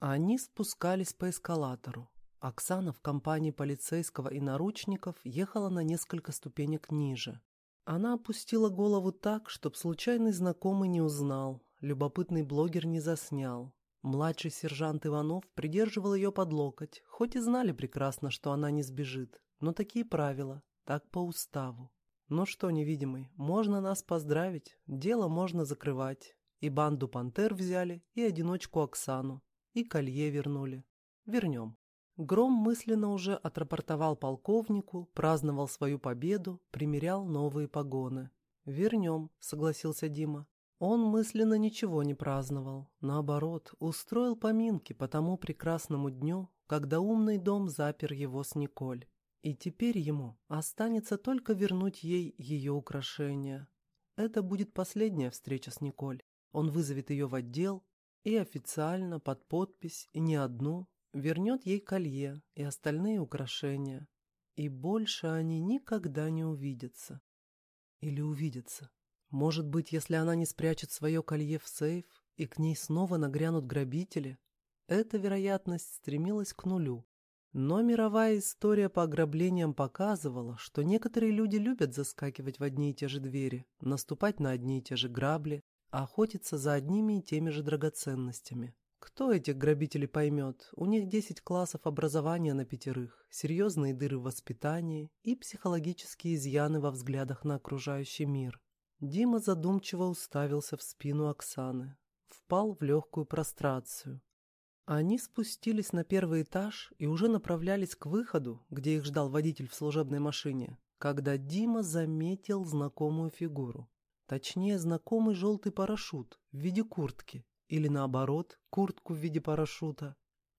Они спускались по эскалатору. Оксана в компании полицейского и наручников ехала на несколько ступенек ниже. Она опустила голову так, чтоб случайный знакомый не узнал, любопытный блогер не заснял. Младший сержант Иванов придерживал ее под локоть, хоть и знали прекрасно, что она не сбежит, но такие правила, так по уставу. Ну что, невидимый, можно нас поздравить, дело можно закрывать. И банду пантер взяли, и одиночку Оксану, и колье вернули. Вернем. Гром мысленно уже отрапортовал полковнику, праздновал свою победу, примерял новые погоны. «Вернем», — согласился Дима. Он мысленно ничего не праздновал. Наоборот, устроил поминки по тому прекрасному дню, когда умный дом запер его с Николь. И теперь ему останется только вернуть ей ее украшения. Это будет последняя встреча с Николь. Он вызовет ее в отдел и официально под подпись, и не одну, вернет ей колье и остальные украшения. И больше они никогда не увидятся. Или увидятся. Может быть, если она не спрячет свое колье в сейф, и к ней снова нагрянут грабители, эта вероятность стремилась к нулю. Но мировая история по ограблениям показывала, что некоторые люди любят заскакивать в одни и те же двери, наступать на одни и те же грабли, охотиться за одними и теми же драгоценностями. Кто этих грабителей поймет? У них 10 классов образования на пятерых, серьезные дыры в воспитании и психологические изъяны во взглядах на окружающий мир. Дима задумчиво уставился в спину Оксаны, впал в легкую прострацию. Они спустились на первый этаж и уже направлялись к выходу, где их ждал водитель в служебной машине, когда Дима заметил знакомую фигуру. Точнее, знакомый желтый парашют в виде куртки, или наоборот, куртку в виде парашюта.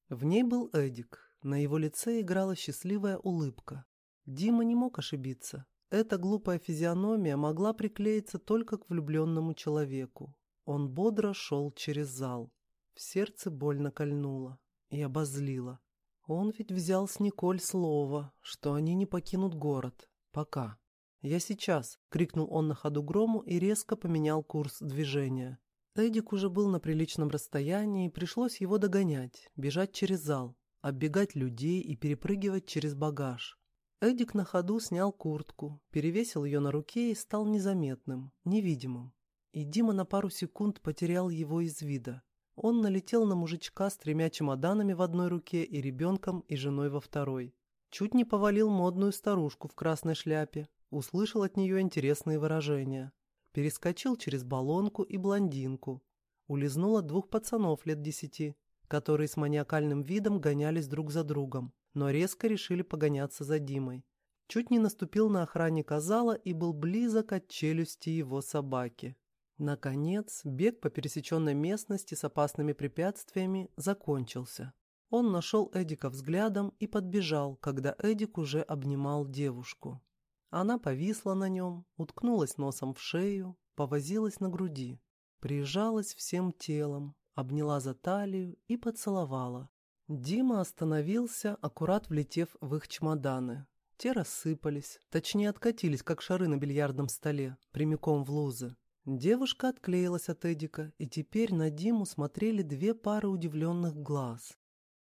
В ней был Эдик, на его лице играла счастливая улыбка. Дима не мог ошибиться. Эта глупая физиономия могла приклеиться только к влюбленному человеку. Он бодро шел через зал. В сердце больно кольнуло и обозлило. Он ведь взял с Николь слово, что они не покинут город. Пока. «Я сейчас!» — крикнул он на ходу грому и резко поменял курс движения. Эдик уже был на приличном расстоянии, и пришлось его догонять, бежать через зал, оббегать людей и перепрыгивать через багаж. Эдик на ходу снял куртку, перевесил ее на руке и стал незаметным, невидимым. И Дима на пару секунд потерял его из вида. Он налетел на мужичка с тремя чемоданами в одной руке и ребенком и женой во второй. Чуть не повалил модную старушку в красной шляпе, услышал от нее интересные выражения. Перескочил через баллонку и блондинку. Улизнул от двух пацанов лет десяти, которые с маниакальным видом гонялись друг за другом, но резко решили погоняться за Димой. Чуть не наступил на охранника зала и был близок от челюсти его собаки. Наконец, бег по пересеченной местности с опасными препятствиями закончился. Он нашел Эдика взглядом и подбежал, когда Эдик уже обнимал девушку. Она повисла на нем, уткнулась носом в шею, повозилась на груди, прижалась всем телом, обняла за талию и поцеловала. Дима остановился, аккурат влетев в их чемоданы. Те рассыпались, точнее откатились, как шары на бильярдном столе, прямиком в лузы. Девушка отклеилась от Эдика, и теперь на Диму смотрели две пары удивленных глаз.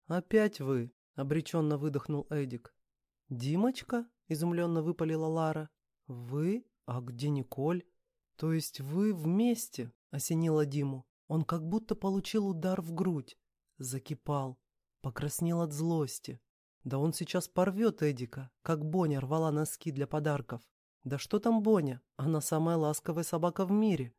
«Опять вы!» — обреченно выдохнул Эдик. «Димочка?» — изумленно выпалила Лара. «Вы? А где Николь?» «То есть вы вместе?» — осенила Диму. Он как будто получил удар в грудь. Закипал. Покраснел от злости. Да он сейчас порвет Эдика, как Боня рвала носки для подарков. Да что там Боня? Она самая ласковая собака в мире.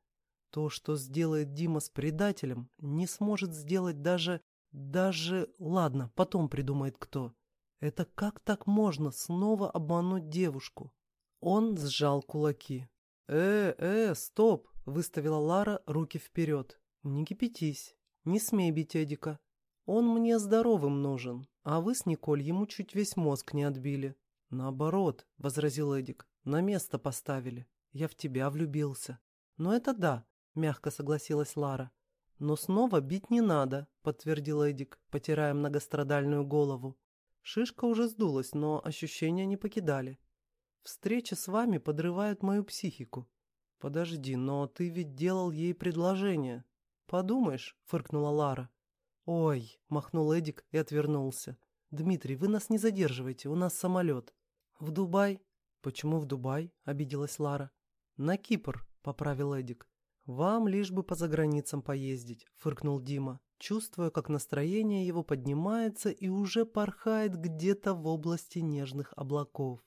То, что сделает Дима с предателем, не сможет сделать даже... Даже... Ладно, потом придумает кто. Это как так можно снова обмануть девушку? Он сжал кулаки. «Э, э, стоп!» — выставила Лара руки вперед. «Не кипятись. Не смей бить Эдика. Он мне здоровым нужен, а вы с Николь ему чуть весь мозг не отбили». «Наоборот», — возразил Эдик, — «на место поставили. Я в тебя влюбился». «Ну это да», — мягко согласилась Лара. «Но снова бить не надо», — подтвердил Эдик, потирая многострадальную голову. Шишка уже сдулась, но ощущения не покидали. Встреча с вами подрывает мою психику. Подожди, но ты ведь делал ей предложение. Подумаешь, фыркнула Лара. «Ой!» — махнул Эдик и отвернулся. «Дмитрий, вы нас не задерживайте, у нас самолет». «В Дубай?» «Почему в Дубай?» — обиделась Лара. «На Кипр», — поправил Эдик. «Вам лишь бы по заграницам поездить», — фыркнул Дима, чувствуя, как настроение его поднимается и уже порхает где-то в области нежных облаков.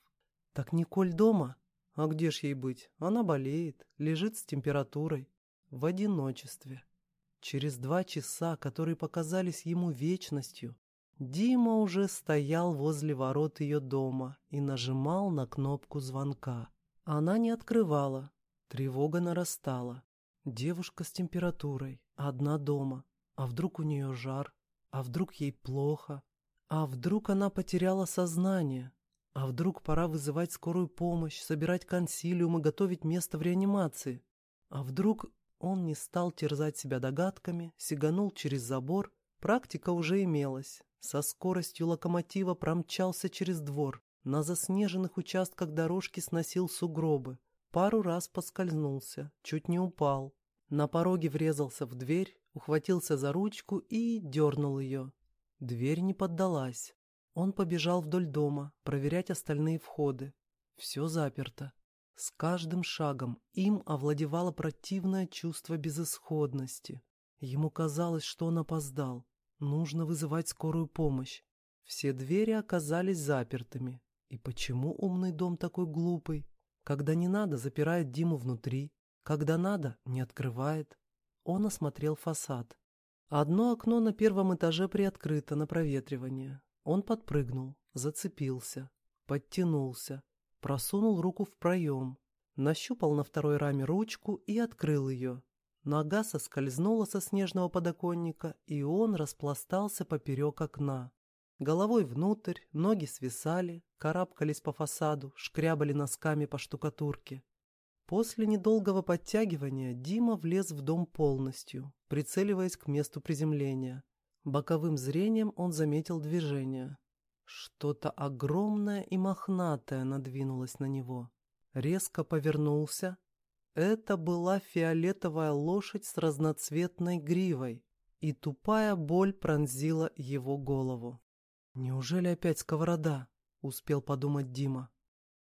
«Так Николь дома?» «А где ж ей быть? Она болеет, лежит с температурой, в одиночестве». Через два часа, которые показались ему вечностью, Дима уже стоял возле ворот ее дома и нажимал на кнопку звонка. Она не открывала. Тревога нарастала. Девушка с температурой, одна дома. А вдруг у нее жар? А вдруг ей плохо? А вдруг она потеряла сознание? А вдруг пора вызывать скорую помощь, собирать консилиум и готовить место в реанимации? А вдруг он не стал терзать себя догадками, сиганул через забор? Практика уже имелась. Со скоростью локомотива промчался через двор. На заснеженных участках дорожки сносил сугробы. Пару раз поскользнулся, чуть не упал. На пороге врезался в дверь, ухватился за ручку и дернул ее. Дверь не поддалась. Он побежал вдоль дома, проверять остальные входы. Все заперто. С каждым шагом им овладевало противное чувство безысходности. Ему казалось, что он опоздал. Нужно вызывать скорую помощь. Все двери оказались запертыми. И почему умный дом такой глупый? Когда не надо, запирает Диму внутри. Когда надо, не открывает. Он осмотрел фасад. Одно окно на первом этаже приоткрыто на проветривание. Он подпрыгнул, зацепился, подтянулся, просунул руку в проем, нащупал на второй раме ручку и открыл ее. Нога соскользнула со снежного подоконника, и он распластался поперек окна. Головой внутрь, ноги свисали, карабкались по фасаду, шкрябали носками по штукатурке. После недолгого подтягивания Дима влез в дом полностью, прицеливаясь к месту приземления. Боковым зрением он заметил движение. Что-то огромное и мохнатое надвинулось на него. Резко повернулся. Это была фиолетовая лошадь с разноцветной гривой, и тупая боль пронзила его голову. «Неужели опять сковорода?» — успел подумать Дима.